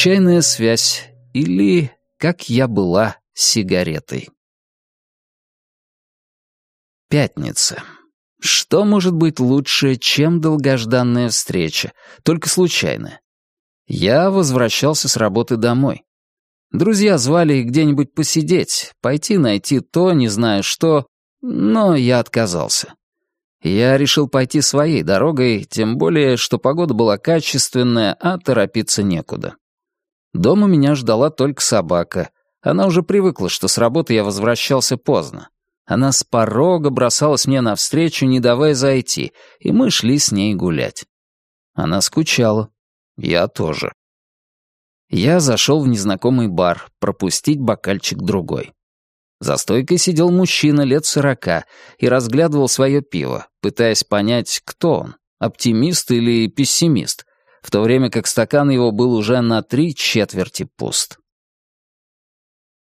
Случайная связь или как я была сигаретой. Пятница. Что может быть лучше, чем долгожданная встреча, только случайная? Я возвращался с работы домой. Друзья звали где-нибудь посидеть, пойти найти то, не знаю что, но я отказался. Я решил пойти своей дорогой, тем более, что погода была качественная, а торопиться некуда. Дома меня ждала только собака. Она уже привыкла, что с работы я возвращался поздно. Она с порога бросалась мне навстречу, не давая зайти, и мы шли с ней гулять. Она скучала. Я тоже. Я зашел в незнакомый бар, пропустить бокальчик другой. За стойкой сидел мужчина лет сорока и разглядывал свое пиво, пытаясь понять, кто он, оптимист или пессимист, в то время как стакан его был уже на три четверти пуст.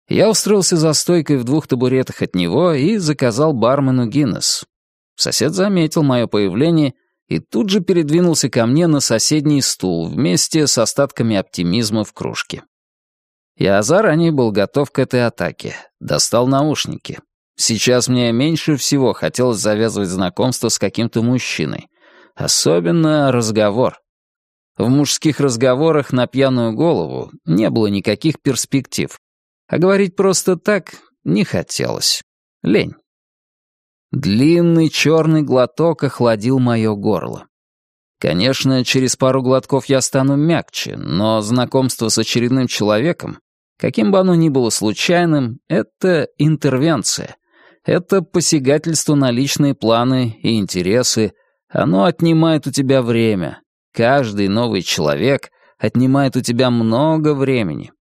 Я устроился за стойкой в двух табуретах от него и заказал бармену Гиннес. Сосед заметил мое появление и тут же передвинулся ко мне на соседний стул вместе с остатками оптимизма в кружке. Я заранее был готов к этой атаке, достал наушники. Сейчас мне меньше всего хотелось завязывать знакомство с каким-то мужчиной. Особенно разговор. В мужских разговорах на пьяную голову не было никаких перспектив. А говорить просто так не хотелось. Лень. Длинный черный глоток охладил мое горло. Конечно, через пару глотков я стану мягче, но знакомство с очередным человеком, каким бы оно ни было случайным, это интервенция. Это посягательство на личные планы и интересы. Оно отнимает у тебя время, Каждый новый человек отнимает у тебя много времени.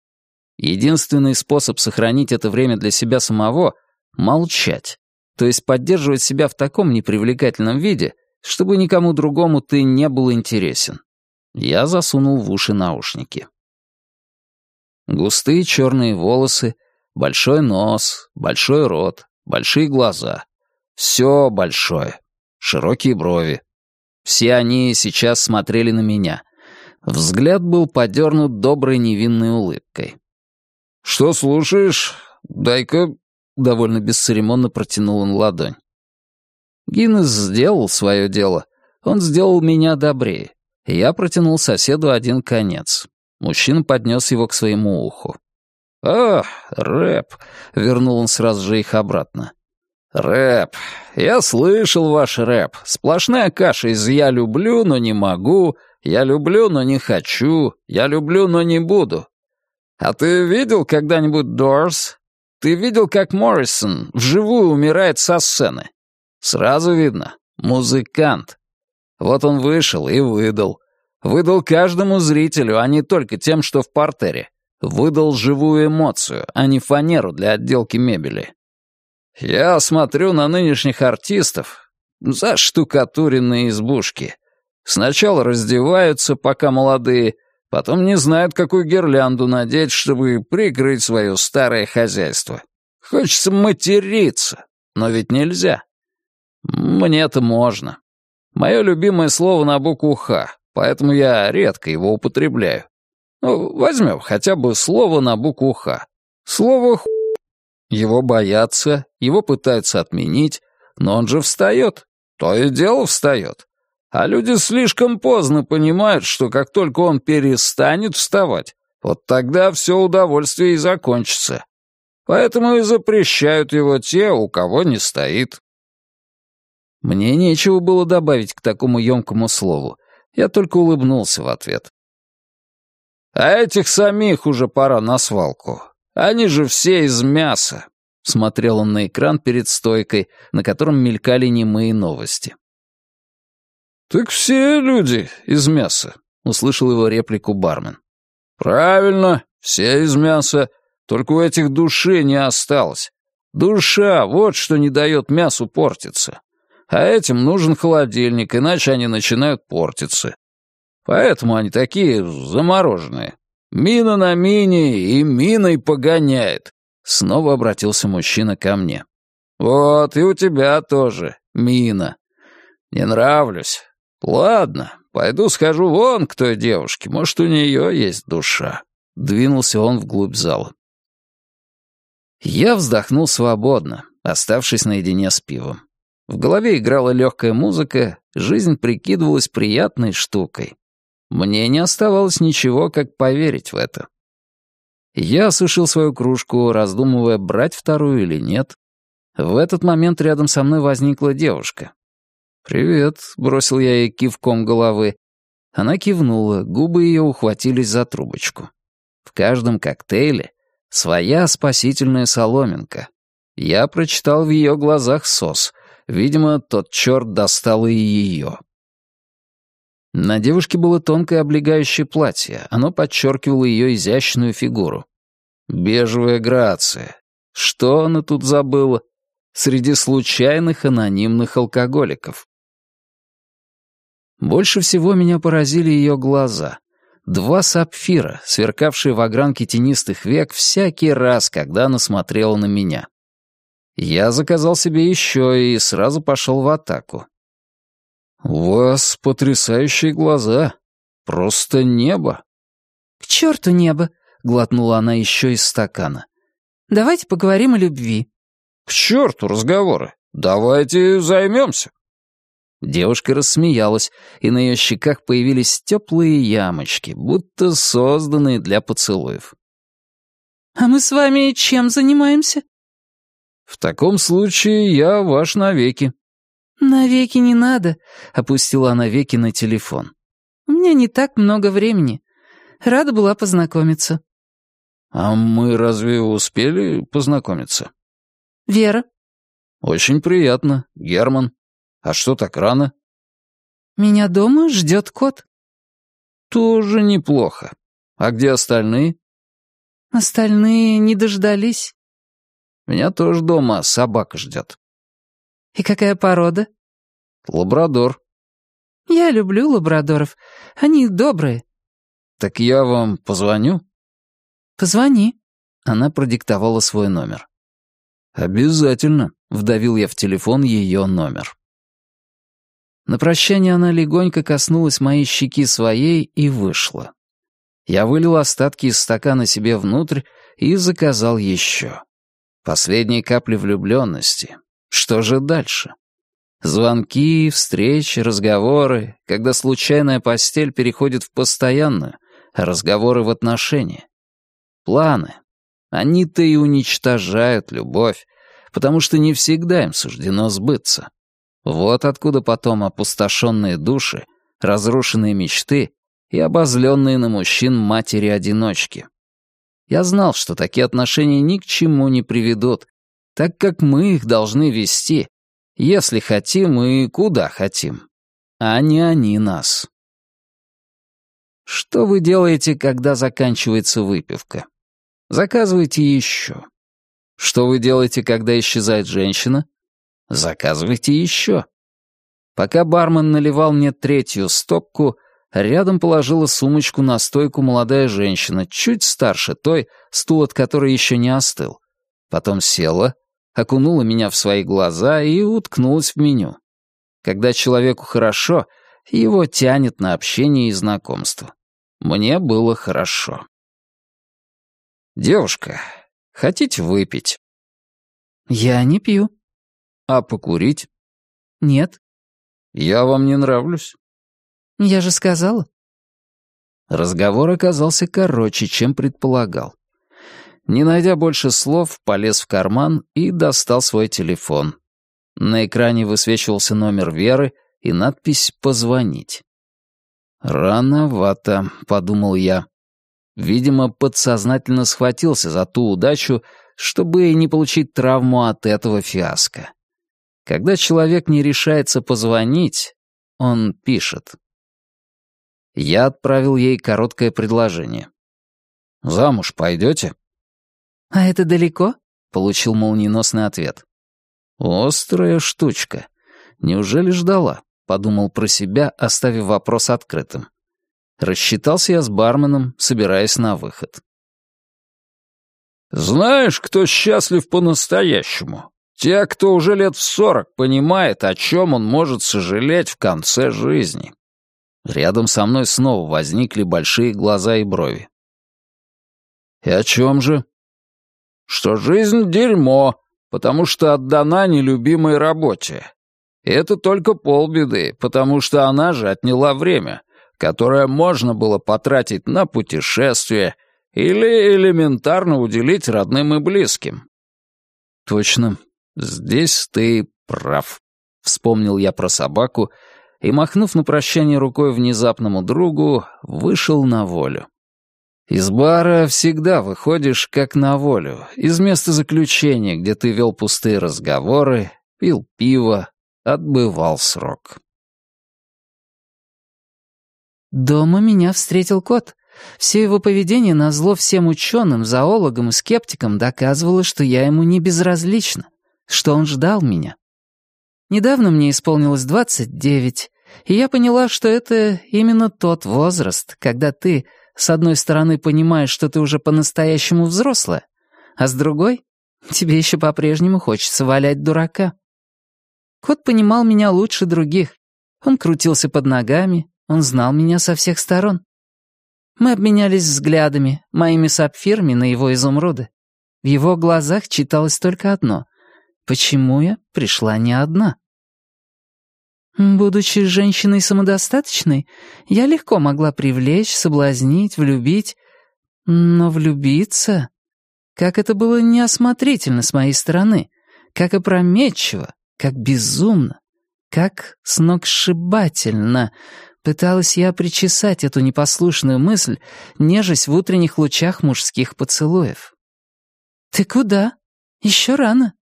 Единственный способ сохранить это время для себя самого — молчать, то есть поддерживать себя в таком непривлекательном виде, чтобы никому другому ты не был интересен. Я засунул в уши наушники. Густые черные волосы, большой нос, большой рот, большие глаза. Все большое. Широкие брови, все они сейчас смотрели на меня. Взгляд был подернут доброй невинной улыбкой. «Что слушаешь? Дай-ка...» — довольно бесцеремонно протянул он ладонь. Гиннес сделал свое дело. Он сделал меня добрее. Я протянул соседу один конец. Мужчина поднес его к своему уху. «А, рэп!» — вернул он сразу же их обратно. «Рэп. Я слышал ваш рэп. Сплошная каша из «я люблю, но не могу», «я люблю, но не хочу», «я люблю, но не буду». А ты видел когда-нибудь Дорс? Ты видел, как Моррисон вживую умирает со сцены? Сразу видно. Музыкант. Вот он вышел и выдал. Выдал каждому зрителю, а не только тем, что в портере. Выдал живую эмоцию, а не фанеру для отделки мебели. Я смотрю на нынешних артистов, за штукатуренные избушки. Сначала раздеваются, пока молодые, потом не знают, какую гирлянду надеть, чтобы прикрыть свое старое хозяйство. Хочется материться, но ведь нельзя. Мне это можно. Мое любимое слово на букву «Х», поэтому я редко его употребляю. Ну, возьмем хотя бы слово на букву «Х». Слово «Х» Его боятся, его пытаются отменить, но он же встает. То и дело встает. А люди слишком поздно понимают, что как только он перестанет вставать, вот тогда все удовольствие и закончится. Поэтому и запрещают его те, у кого не стоит. Мне нечего было добавить к такому емкому слову. Я только улыбнулся в ответ. А этих самих уже пора на свалку. Они же все из мяса. Смотрел он на экран перед стойкой, на котором мелькали немые новости. «Так все люди из мяса», — услышал его реплику бармен. «Правильно, все из мяса, только у этих души не осталось. Душа — вот что не дает мясу портиться. А этим нужен холодильник, иначе они начинают портиться. Поэтому они такие замороженные. Мина на мине и миной погоняет. Снова обратился мужчина ко мне. Вот, и у тебя тоже, мина. Не нравлюсь. «Ладно, пойду схожу вон к той девушке, может, у нее есть душа». Двинулся он вглубь зала. Я вздохнул свободно, оставшись наедине с пивом. В голове играла легкая музыка, жизнь прикидывалась приятной штукой. Мне не оставалось ничего, как поверить в это. Я осушил свою кружку, раздумывая, брать вторую или нет. В этот момент рядом со мной возникла девушка. «Привет», — бросил я ей кивком головы. Она кивнула, губы ее ухватились за трубочку. В каждом коктейле своя спасительная соломинка. Я прочитал в ее глазах сос. Видимо, тот черт достал и ее. На девушке было тонкое облегающее платье, оно подчеркивало ее изящную фигуру. Бежевая грация. Что она тут забыла? Среди случайных анонимных алкоголиков. Больше всего меня поразили ее глаза. Два сапфира, сверкавшие в огранке тенистых век всякий раз, когда она смотрела на меня. Я заказал себе еще и сразу пошел в атаку. «У вас потрясающие глаза. Просто небо». «К черту небо!» — глотнула она еще из стакана. «Давайте поговорим о любви». «К черту разговоры! Давайте займемся!» Девушка рассмеялась, и на ее щеках появились теплые ямочки, будто созданные для поцелуев. «А мы с вами чем занимаемся?» «В таком случае я ваш навеки». «Навеки не надо», — опустила она веки на телефон. «У меня не так много времени. Рада была познакомиться». «А мы разве успели познакомиться?» «Вера». «Очень приятно, Герман. А что так рано?» «Меня дома ждет кот». «Тоже неплохо. А где остальные?» «Остальные не дождались». «Меня тоже дома собака ждет». «И какая порода?» «Лабрадор». «Я люблю лабрадоров. Они добрые». «Так я вам позвоню?» «Позвони». Она продиктовала свой номер. «Обязательно», — вдавил я в телефон ее номер. На прощание она легонько коснулась моей щеки своей и вышла. Я вылил остатки из стакана себе внутрь и заказал еще. Последние капли влюбленности. Что же дальше? Звонки, встречи, разговоры, когда случайная постель переходит в постоянную, разговоры в отношения. Планы. Они-то и уничтожают любовь, потому что не всегда им суждено сбыться. Вот откуда потом опустошенные души, разрушенные мечты и обозленные на мужчин матери-одиночки. Я знал, что такие отношения ни к чему не приведут, так как мы их должны вести, если хотим и куда хотим, а не они нас. Что вы делаете, когда заканчивается выпивка? Заказывайте еще. Что вы делаете, когда исчезает женщина? Заказывайте еще. Пока бармен наливал мне третью стопку, рядом положила сумочку на стойку молодая женщина, чуть старше той, стул от которой еще не остыл. Потом села, окунула меня в свои глаза и уткнулась в меню. Когда человеку хорошо, его тянет на общение и знакомство. Мне было хорошо. «Девушка, хотите выпить?» «Я не пью», «А покурить?» «Нет». «Я вам не нравлюсь?» «Я же сказала». Разговор оказался короче, чем предполагал. Не найдя больше слов, полез в карман и достал свой телефон. На экране высвечивался номер Веры и надпись «Позвонить». «Рановато», — подумал я. Видимо, подсознательно схватился за ту удачу, чтобы не получить травму от этого фиаско. Когда человек не решается позвонить, он пишет. Я отправил ей короткое предложение. «Замуж пойдете?» «А это далеко?» — получил молниеносный ответ. «Острая штучка. Неужели ждала?» — подумал про себя, оставив вопрос открытым. Рассчитался я с барменом, собираясь на выход. «Знаешь, кто счастлив по-настоящему? Те, кто уже лет в сорок понимает, о чем он может сожалеть в конце жизни. Рядом со мной снова возникли большие глаза и брови. «И о чем же?» «Что жизнь — дерьмо, потому что отдана нелюбимой работе. И это только полбеды, потому что она же отняла время, которое можно было потратить на путешествие или элементарно уделить родным и близким». «Точно, здесь ты прав», — вспомнил я про собаку и, махнув на прощание рукой внезапному другу, вышел на волю. Из бара всегда выходишь как на волю, из места заключения, где ты вел пустые разговоры, пил пиво, отбывал срок. Дома меня встретил кот. Все его поведение назло всем ученым, зоологам и скептикам доказывало, что я ему не безразлична, что он ждал меня. Недавно мне исполнилось 29, и я поняла, что это именно тот возраст, когда ты, с одной стороны, понимаешь, что ты уже по-настоящему взрослая, а с другой — тебе еще по-прежнему хочется валять дурака. Кот понимал меня лучше других. Он крутился под ногами, он знал меня со всех сторон. Мы обменялись взглядами, моими сапфирами на его изумруды. В его глазах читалось только одно — почему я пришла не одна. Будучи женщиной самодостаточной, я легко могла привлечь, соблазнить, влюбить. Но влюбиться... Как это было неосмотрительно с моей стороны, как опрометчиво, как безумно, как сногсшибательно пыталась я причесать эту непослушную мысль, нежесть в утренних лучах мужских поцелуев. «Ты куда? Еще рано».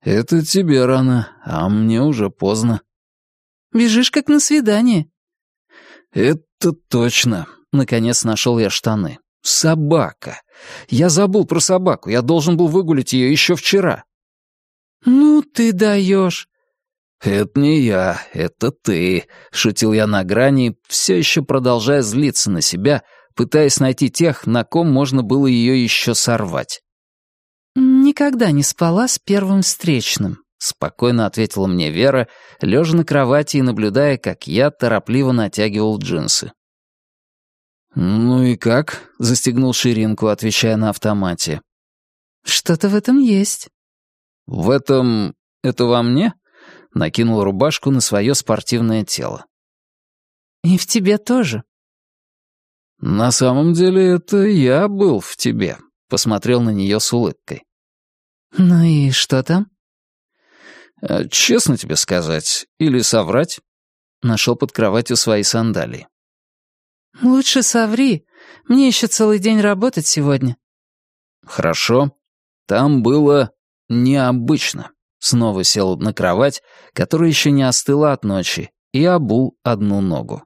«Это тебе рано, а мне уже поздно». Бежишь как на свидание». «Это точно. Наконец нашел я штаны. Собака. Я забыл про собаку. Я должен был выгулить ее еще вчера». «Ну ты даешь». «Это не я, это ты», — шутил я на грани, все еще продолжая злиться на себя, пытаясь найти тех, на ком можно было ее еще сорвать. «Никогда не спала с первым встречным», — спокойно ответила мне Вера, лежа на кровати и наблюдая, как я торопливо натягивал джинсы. «Ну и как?» — застегнул ширинку, отвечая на автомате. «Что-то в этом есть». «В этом... это во мне?» — накинул рубашку на свое спортивное тело. «И в тебе тоже». «На самом деле это я был в тебе», — посмотрел на нее с улыбкой. «Ну и что там?» Э, «Честно тебе сказать, или соврать?» Нашел под кроватью свои сандалии. «Лучше соври. Мне еще целый день работать сегодня». «Хорошо. Там было необычно». Снова сел на кровать, которая еще не остыла от ночи, и обул одну ногу.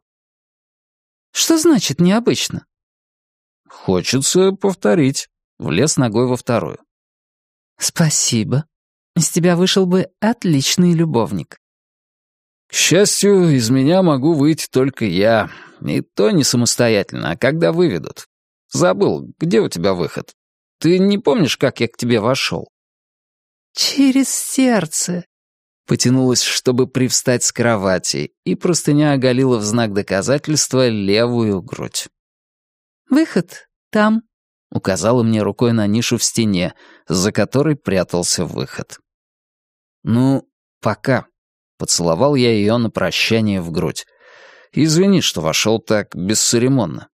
«Что значит необычно?» «Хочется повторить». Влез ногой во вторую. «Спасибо», из тебя вышел бы отличный любовник. К счастью, из меня могу выйти только я. И то не самостоятельно, а когда выведут. Забыл, где у тебя выход? Ты не помнишь, как я к тебе вошел? Через сердце. Потянулась, чтобы привстать с кровати, и простыня оголила в знак доказательства левую грудь. «Выход там», — указала мне рукой на нишу в стене, за которой прятался выход. «Ну, пока». Поцеловал я ее на прощание в грудь. «Извини, что вошел так бесцеремонно».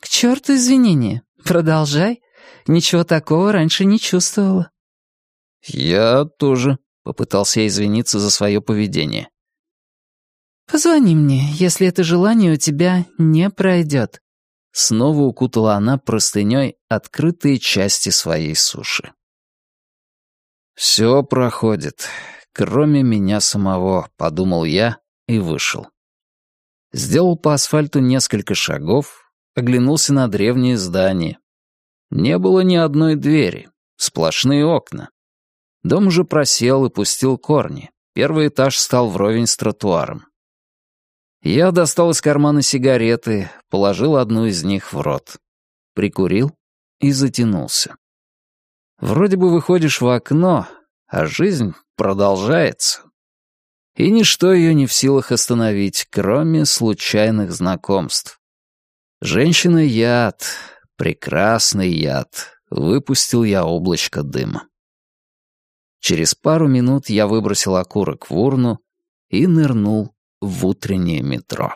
«К черту извинения. Продолжай. Ничего такого раньше не чувствовала». «Я тоже», — попытался извиниться за свое поведение. «Позвони мне, если это желание у тебя не пройдет». Снова укутала она простыней открытые части своей суши. «Все проходит, кроме меня самого», — подумал я и вышел. Сделал по асфальту несколько шагов, оглянулся на древнее здание. Не было ни одной двери, сплошные окна. Дом уже просел и пустил корни. Первый этаж стал вровень с тротуаром. Я достал из кармана сигареты, положил одну из них в рот. Прикурил и затянулся. Вроде бы выходишь в окно, а жизнь продолжается. И ничто ее не в силах остановить, кроме случайных знакомств. Женщина-яд, прекрасный яд, выпустил я облачко дыма. Через пару минут я выбросил окурок в урну и нырнул в утреннее метро.